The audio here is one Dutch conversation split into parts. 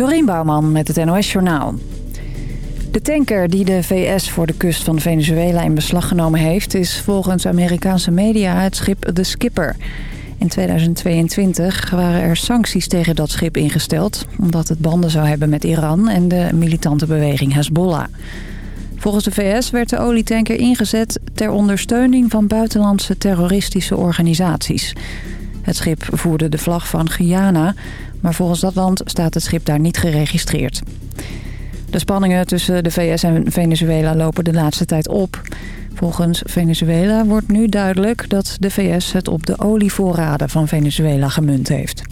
Dorien Bouwman met het NOS Journaal. De tanker die de VS voor de kust van Venezuela in beslag genomen heeft... is volgens Amerikaanse media het schip The Skipper. In 2022 waren er sancties tegen dat schip ingesteld... omdat het banden zou hebben met Iran en de militante beweging Hezbollah. Volgens de VS werd de olietanker ingezet ter ondersteuning van buitenlandse terroristische organisaties. Het schip voerde de vlag van Guyana, maar volgens dat land staat het schip daar niet geregistreerd. De spanningen tussen de VS en Venezuela lopen de laatste tijd op. Volgens Venezuela wordt nu duidelijk dat de VS het op de olievoorraden van Venezuela gemunt heeft.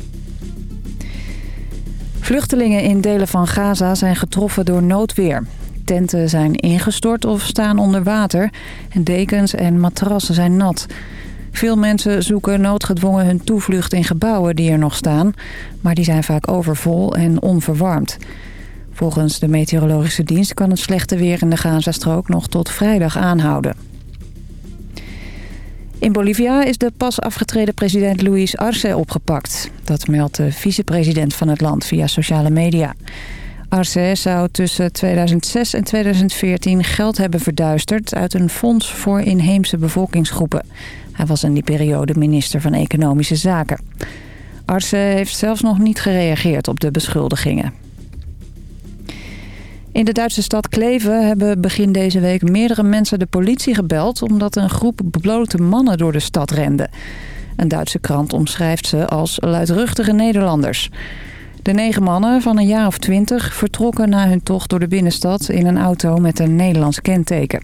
Vluchtelingen in delen van Gaza zijn getroffen door noodweer. Tenten zijn ingestort of staan onder water en dekens en matrassen zijn nat. Veel mensen zoeken noodgedwongen hun toevlucht in gebouwen die er nog staan... maar die zijn vaak overvol en onverwarmd. Volgens de meteorologische dienst kan het slechte weer in de Gazastrook nog tot vrijdag aanhouden. In Bolivia is de pas afgetreden president Luis Arce opgepakt. Dat meldt de vicepresident van het land via sociale media. Arce zou tussen 2006 en 2014 geld hebben verduisterd... uit een fonds voor inheemse bevolkingsgroepen. Hij was in die periode minister van Economische Zaken. Arce heeft zelfs nog niet gereageerd op de beschuldigingen. In de Duitse stad Kleve hebben begin deze week meerdere mensen de politie gebeld... omdat een groep blote mannen door de stad rende. Een Duitse krant omschrijft ze als luidruchtige Nederlanders. De negen mannen van een jaar of twintig vertrokken na hun tocht door de binnenstad... in een auto met een Nederlands kenteken.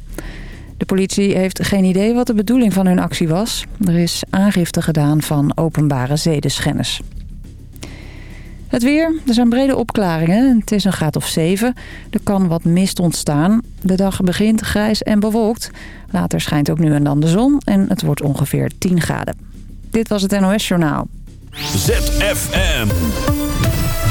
De politie heeft geen idee wat de bedoeling van hun actie was. Er is aangifte gedaan van openbare zedeschennis. Het weer. Er zijn brede opklaringen. Het is een graad of 7. Er kan wat mist ontstaan. De dag begint grijs en bewolkt. Later schijnt ook nu en dan de zon. En het wordt ongeveer 10 graden. Dit was het NOS Journaal. ZFM.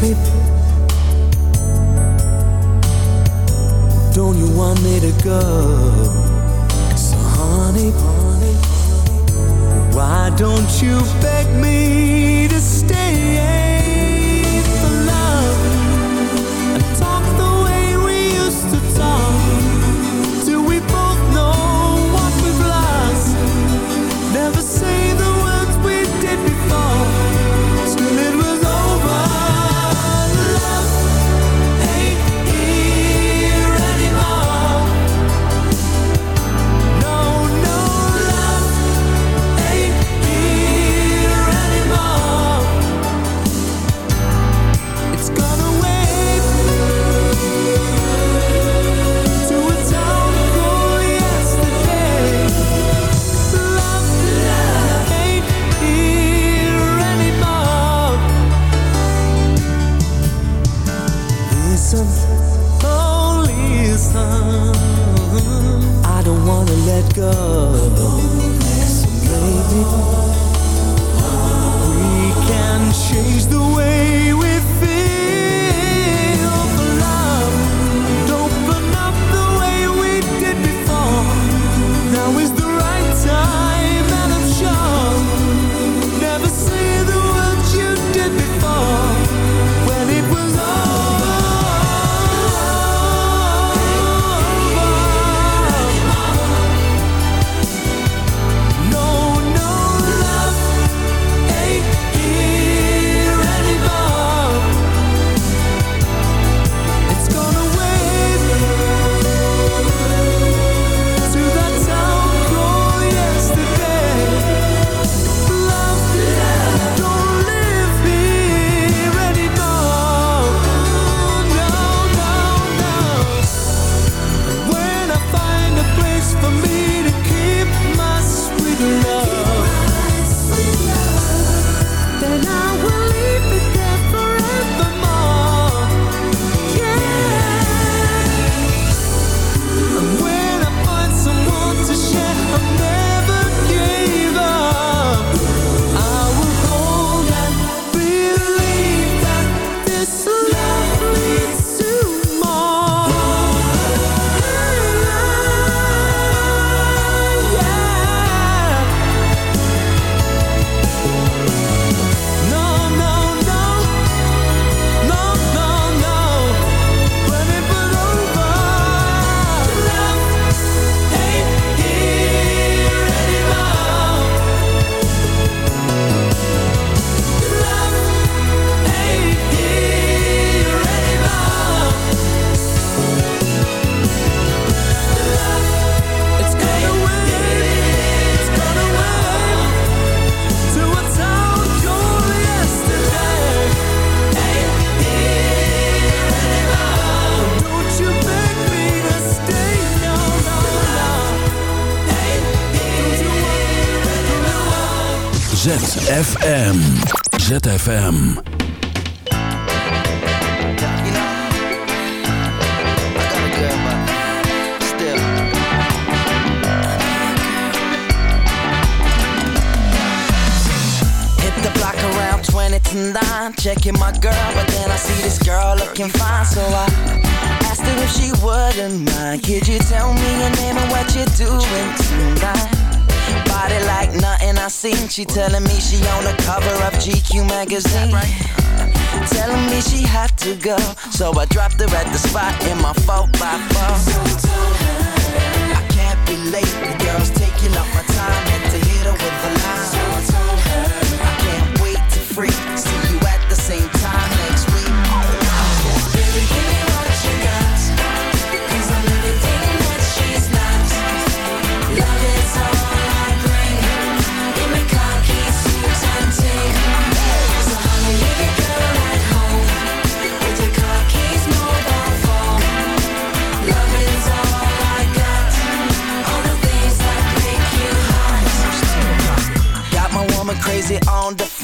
Baby. Don't you want me to go? So honey, honey Why don't you beg me to stay see this girl looking fine, so I asked her if she wouldn't mind. Could you tell me your name and what you're doing tonight? Body like nothing I seen. She telling me she on the cover of GQ magazine. Telling me she had to go, so I dropped her at the spot in my 4 by 4 I can't be late, the girl's taking up my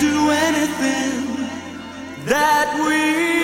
do anything that we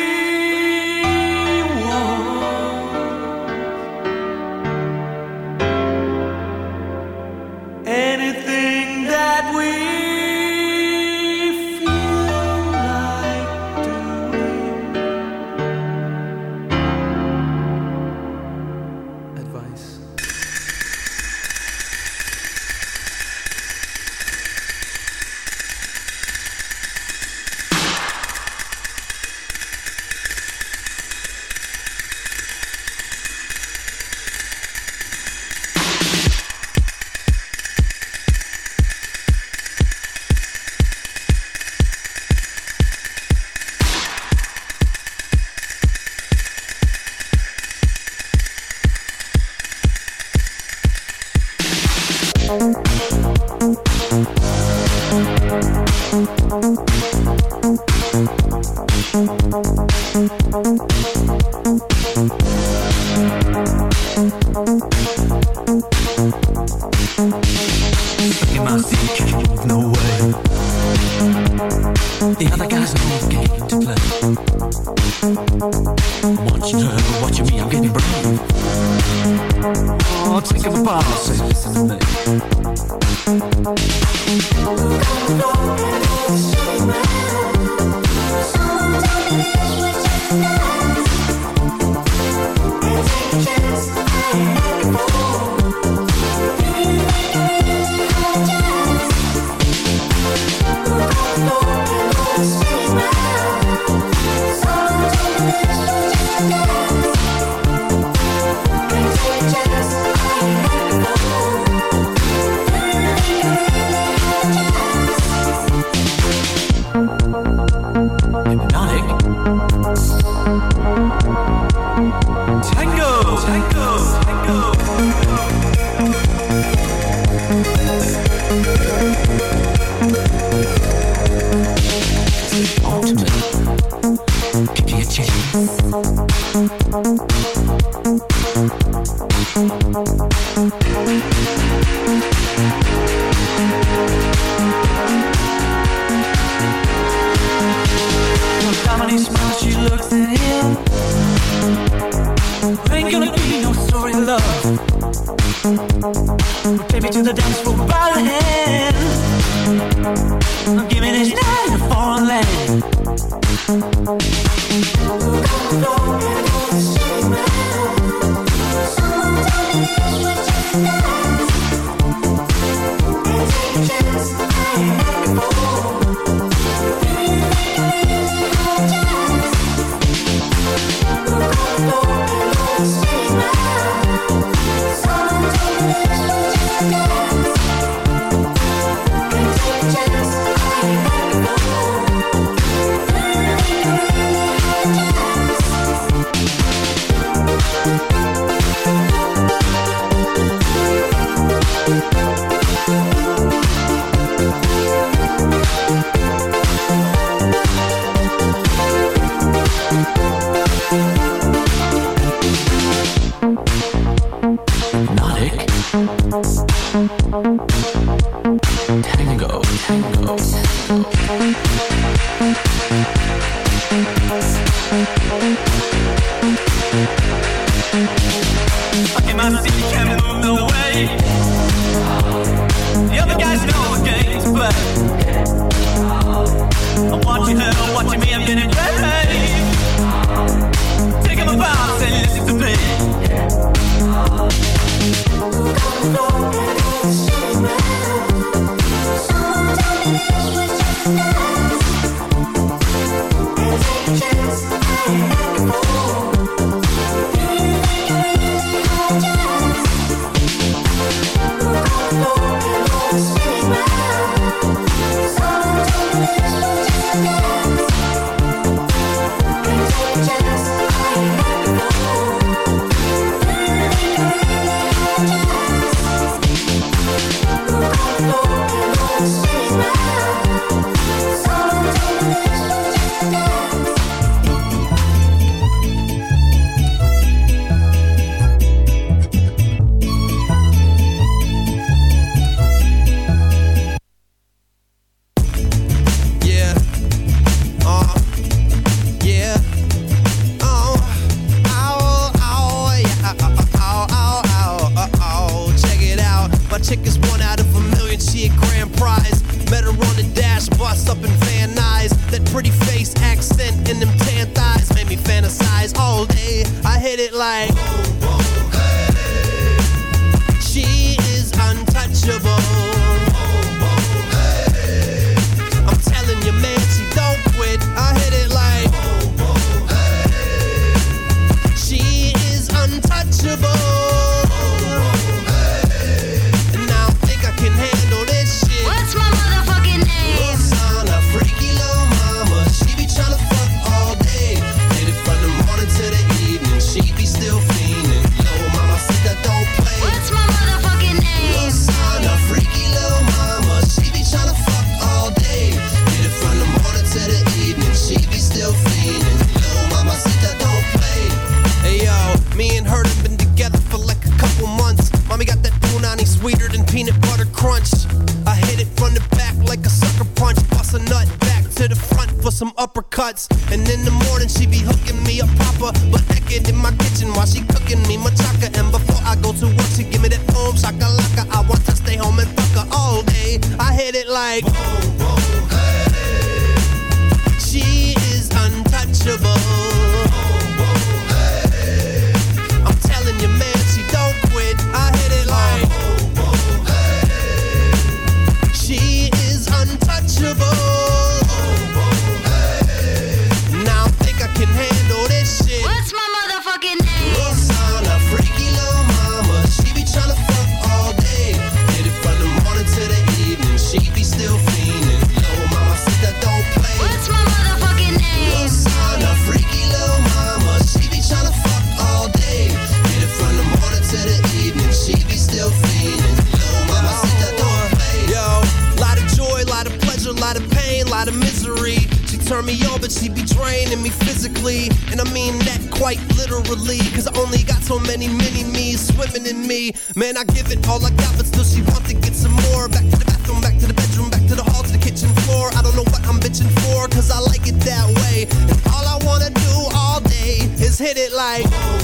mini me swimming in me. Man, I give it all I got, but still she wants to get some more. Back to the bathroom, back to the bedroom, back to the hall, to the kitchen floor. I don't know what I'm bitching for, cause I like it that way. And all I wanna do all day is hit it like.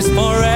is forever.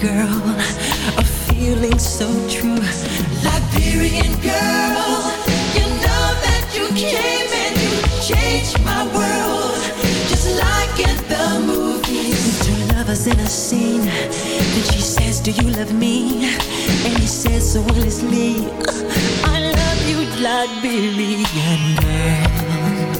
girl, a feeling so true. Liberian girl, you know that you came and you changed my world, just like in the movies. Two lovers in a scene, and she says, Do you love me? And he says, So will it's me. I love you, Liberian girl.